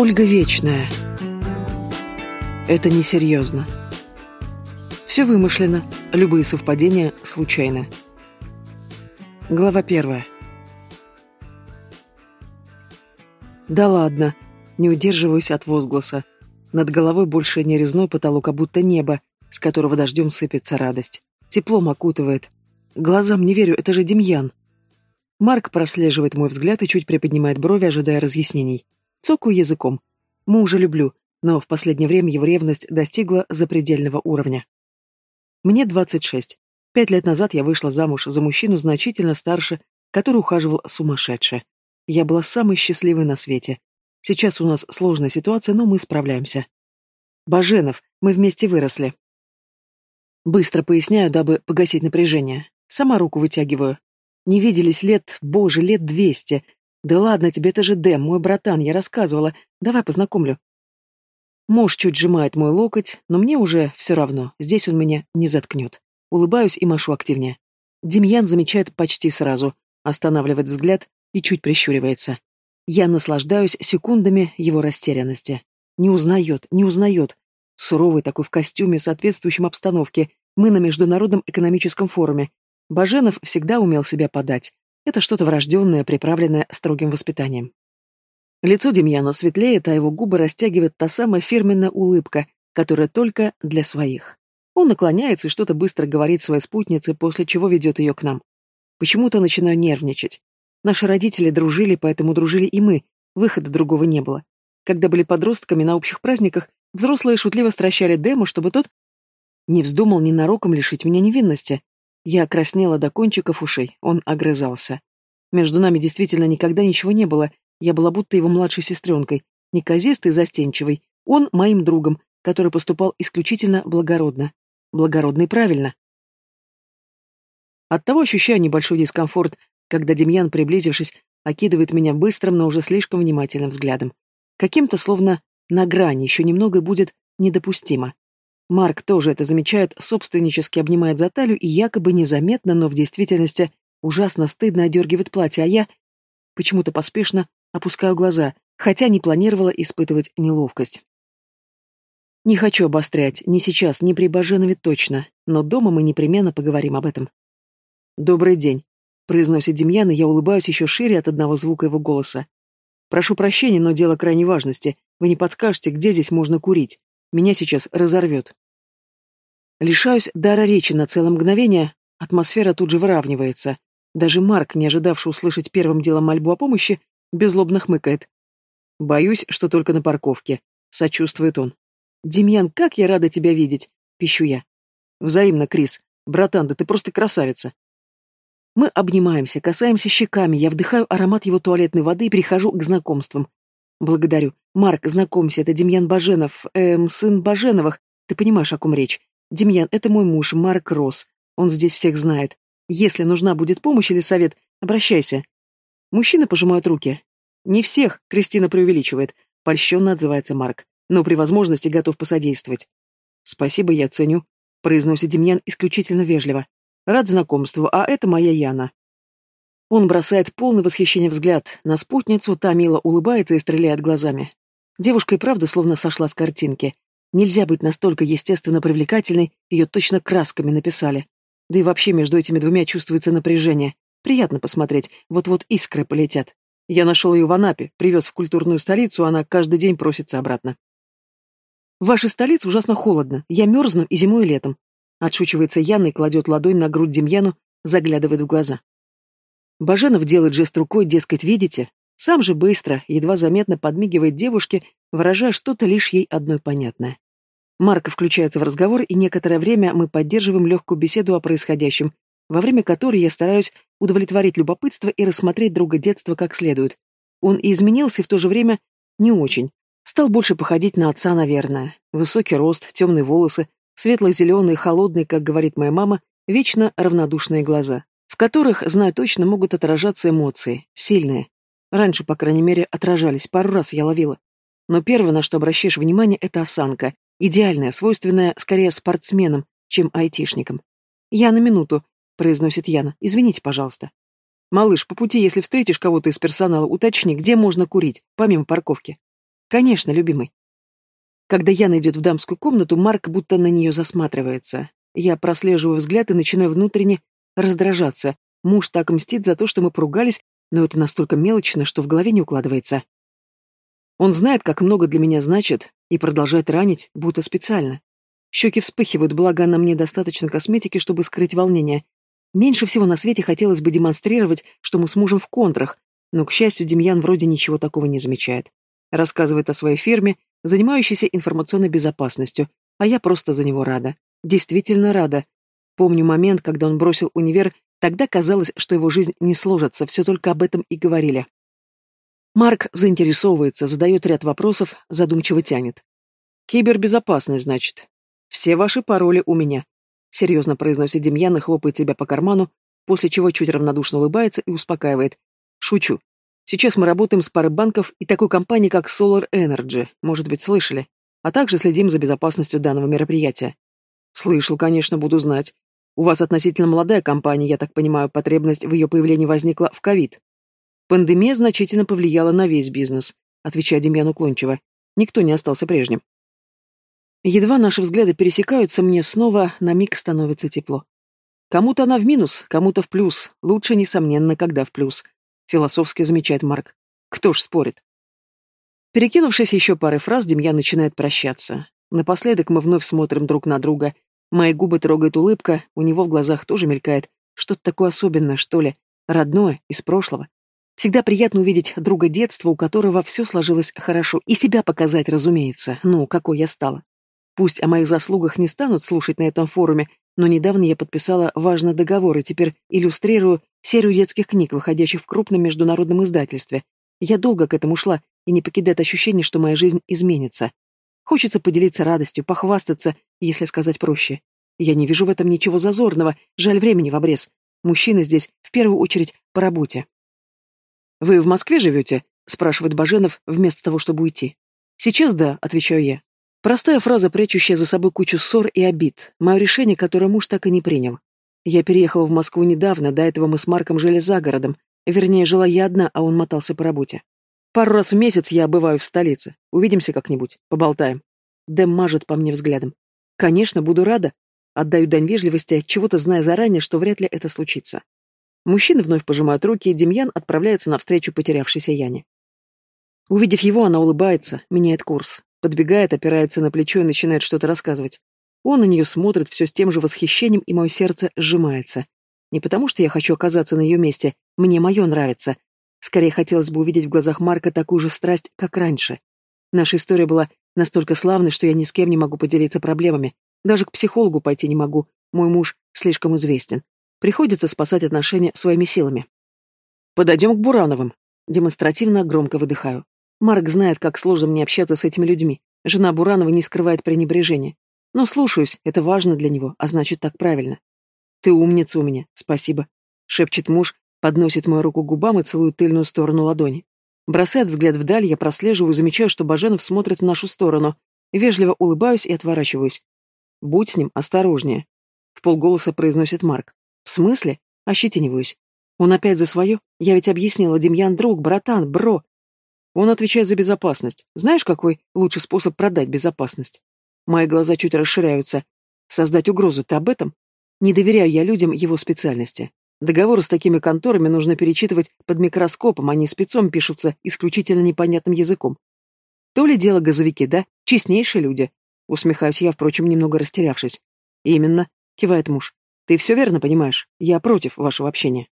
Ольга Вечная. Это несерьезно. Все вымышлено, любые совпадения случайны. Глава первая. Да ладно, не удерживаюсь от возгласа. Над головой больше не резной потолок, а будто небо, с которого дождем сыпется радость. Теплом окутывает. Глазам не верю, это же Демьян. Марк прослеживает мой взгляд и чуть приподнимает брови, ожидая разъяснений. Цокаю языком. Мужа люблю, но в последнее время его ревность достигла запредельного уровня. Мне 26. Пять лет назад я вышла замуж за мужчину значительно старше, который ухаживал сумасшедше. Я была самой счастливой на свете. Сейчас у нас сложная ситуация, но мы справляемся. Баженов, мы вместе выросли. Быстро поясняю, дабы погасить напряжение. Сама руку вытягиваю. Не виделись лет, боже, лет двести. Да ладно тебе, это же Дэм, мой братан, я рассказывала. Давай познакомлю. Муж чуть сжимает мой локоть, но мне уже все равно, здесь он меня не заткнет. Улыбаюсь и машу активнее. Демьян замечает почти сразу, останавливает взгляд и чуть прищуривается. Я наслаждаюсь секундами его растерянности. Не узнает, не узнает. Суровый такой в костюме, соответствующем обстановке. Мы на Международном экономическом форуме. Баженов всегда умел себя подать. Это что-то врожденное, приправленное строгим воспитанием. Лицо Демьяна светлеет, а его губы растягивает та самая фирменная улыбка, которая только для своих. Он наклоняется и что-то быстро говорит своей спутнице, после чего ведет ее к нам. Почему-то начинаю нервничать. Наши родители дружили, поэтому дружили и мы, выхода другого не было. Когда были подростками на общих праздниках, взрослые шутливо стращали Дему, чтобы тот не вздумал ненароком лишить меня невинности. Я краснела до кончиков ушей, он огрызался. Между нами действительно никогда ничего не было, я была будто его младшей сестренкой, неказистой застенчивой, он моим другом, который поступал исключительно благородно. Благородно и правильно. Оттого ощущаю небольшой дискомфорт, когда Демьян, приблизившись, окидывает меня быстрым, но уже слишком внимательным взглядом. Каким-то словно на грани, еще немного будет недопустимо. Марк тоже это замечает, собственнически обнимает за талию и якобы незаметно, но в действительности ужасно стыдно одергивает платье, а я почему-то поспешно опускаю глаза, хотя не планировала испытывать неловкость. Не хочу обострять, ни сейчас, ни при Баженове точно, но дома мы непременно поговорим об этом. «Добрый день», — произносит Демьян, и я улыбаюсь еще шире от одного звука его голоса. «Прошу прощения, но дело крайней важности. Вы не подскажете, где здесь можно курить? Меня сейчас разорвет». Лишаюсь дара речи на целое мгновение, атмосфера тут же выравнивается. Даже Марк, не ожидавший услышать первым делом мольбу о помощи, беззлобно хмыкает. «Боюсь, что только на парковке», — сочувствует он. «Демьян, как я рада тебя видеть!» — пищу я. «Взаимно, Крис. Братан, да ты просто красавица!» Мы обнимаемся, касаемся щеками, я вдыхаю аромат его туалетной воды и перехожу к знакомствам. Благодарю. Марк, знакомься, это Демьян Баженов, эм, сын Баженовых. Ты понимаешь, о ком речь? Демьян, это мой муж, Марк Росс. Он здесь всех знает. Если нужна будет помощь или совет, обращайся. Мужчины пожимают руки. Не всех, Кристина преувеличивает. Польщенно отзывается Марк. Но при возможности готов посодействовать. Спасибо, я ценю, произносит Демьян исключительно вежливо. Рад знакомству, а это моя Яна. Он бросает полный восхищение взгляд на спутницу, та мило улыбается и стреляет глазами. Девушка и правда словно сошла с картинки. Нельзя быть настолько естественно привлекательной, ее точно красками написали. Да и вообще между этими двумя чувствуется напряжение. Приятно посмотреть, вот-вот искры полетят. Я нашел ее в Анапе, привез в культурную столицу, она каждый день просится обратно. В вашей столице ужасно холодно, я мерзну и зимой, и летом. Отшучивается Яна и кладет ладонь на грудь Демьяну, заглядывает в глаза. Баженов делает жест рукой, дескать, видите? Сам же быстро, едва заметно подмигивает девушке, выражая что-то лишь ей одной понятное. Марко включается в разговор, и некоторое время мы поддерживаем легкую беседу о происходящем, во время которой я стараюсь удовлетворить любопытство и рассмотреть друга детства как следует. Он и изменился, и в то же время не очень. Стал больше походить на отца, наверное. Высокий рост, темные волосы, светло-зеленые, холодные, как говорит моя мама, вечно равнодушные глаза, в которых, знаю точно, могут отражаться эмоции, сильные. Раньше, по крайней мере, отражались, пару раз я ловила. Но первое, на что обращаешь внимание, это осанка. Идеальная, свойственная скорее спортсменам, чем айтишникам. «Я на минуту», — произносит Яна. «Извините, пожалуйста». «Малыш, по пути, если встретишь кого-то из персонала, уточни, где можно курить, помимо парковки». Конечно, любимый. Когда Яна идет в дамскую комнату, Марк будто на нее засматривается. Я прослеживаю взгляд и начинаю внутренне раздражаться. Муж так мстит за то, что мы поругались, но это настолько мелочно, что в голове не укладывается. Он знает, как много для меня значит, и продолжает ранить, будто специально. Щеки вспыхивают, благо на мне достаточно косметики, чтобы скрыть волнение. Меньше всего на свете хотелось бы демонстрировать, что мы с мужем в контрах, но, к счастью, Демьян вроде ничего такого не замечает. Рассказывает о своей фирме, занимающейся информационной безопасностью, а я просто за него рада. Действительно рада. Помню момент, когда он бросил универ, тогда казалось, что его жизнь не сложится, все только об этом и говорили. Марк заинтересовывается, задает ряд вопросов, задумчиво тянет. «Кибербезопасность, значит. Все ваши пароли у меня», — серьезно произносит Демьян и хлопает себя по карману, после чего чуть равнодушно улыбается и успокаивает. «Шучу. Сейчас мы работаем с парой банков и такой компанией, как Solar Energy, может быть, слышали, а также следим за безопасностью данного мероприятия». «Слышал, конечно, буду знать. У вас относительно молодая компания, я так понимаю, потребность в ее появлении возникла в ковид. Пандемия значительно повлияла на весь бизнес, отвечая Демьян уклончиво. Никто не остался прежним. Едва наши взгляды пересекаются, мне снова на миг становится тепло. Кому-то она в минус, кому-то в плюс. Лучше, несомненно, когда в плюс. Философски замечает Марк. Кто ж спорит? Перекинувшись еще парой фраз, Демьян начинает прощаться. Напоследок мы вновь смотрим друг на друга. Мои губы трогает улыбка, у него в глазах тоже мелькает. Что-то такое особенное, что ли, родное, из прошлого. Всегда приятно увидеть друга детства, у которого все сложилось хорошо, и себя показать, разумеется, ну, какой я стала. Пусть о моих заслугах не станут слушать на этом форуме, но недавно я подписала важный договор и теперь иллюстрирую серию детских книг, выходящих в крупном международном издательстве. Я долго к этому шла, и не покидает ощущение, что моя жизнь изменится. Хочется поделиться радостью, похвастаться, если сказать проще. Я не вижу в этом ничего зазорного, жаль времени в обрез. Мужчина здесь, в первую очередь, по работе. «Вы в Москве живете?» — спрашивает Баженов, вместо того, чтобы уйти. «Сейчас да», — отвечаю я. Простая фраза, прячущая за собой кучу ссор и обид. Мое решение, которое муж так и не принял. Я переехала в Москву недавно, до этого мы с Марком жили за городом. Вернее, жила я одна, а он мотался по работе. Пару раз в месяц я бываю в столице. Увидимся как-нибудь, поболтаем. Дэм мажет по мне взглядом. Конечно, буду рада. Отдаю дань вежливости, чего-то зная заранее, что вряд ли это случится. Мужчины вновь пожимают руки, и Демьян отправляется навстречу потерявшейся Яне. Увидев его, она улыбается, меняет курс, подбегает, опирается на плечо и начинает что-то рассказывать. Он на нее смотрит все с тем же восхищением, и мое сердце сжимается. Не потому, что я хочу оказаться на ее месте, мне мое нравится. Скорее хотелось бы увидеть в глазах Марка такую же страсть, как раньше. Наша история была настолько славной, что я ни с кем не могу поделиться проблемами. Даже к психологу пойти не могу, мой муж слишком известен. Приходится спасать отношения своими силами. Подойдем к Бурановым. Демонстративно громко выдыхаю. Марк знает, как сложно мне общаться с этими людьми. Жена Буранова не скрывает пренебрежения. Но слушаюсь, это важно для него, а значит так правильно. Ты умница у меня, спасибо. Шепчет муж, подносит мою руку к губам и целует тыльную сторону ладони. Бросает взгляд вдаль, я прослеживаю, замечаю, что Баженов смотрит в нашу сторону. Вежливо улыбаюсь и отворачиваюсь. Будь с ним осторожнее. В полголоса произносит Марк. В смысле? Ощетиниваюсь. Он опять за свое? Я ведь объяснила, Демьян друг, братан, бро. Он отвечает за безопасность. Знаешь, какой лучший способ продать безопасность? Мои глаза чуть расширяются. Создать угрозу, ты об этом? Не доверяю я людям его специальности. Договоры с такими конторами нужно перечитывать под микроскопом, они спецом пишутся исключительно непонятным языком. То ли дело газовики, да? Честнейшие люди. Усмехаюсь я, впрочем, немного растерявшись. Именно, кивает муж. Ты все верно понимаешь. Я против вашего общения.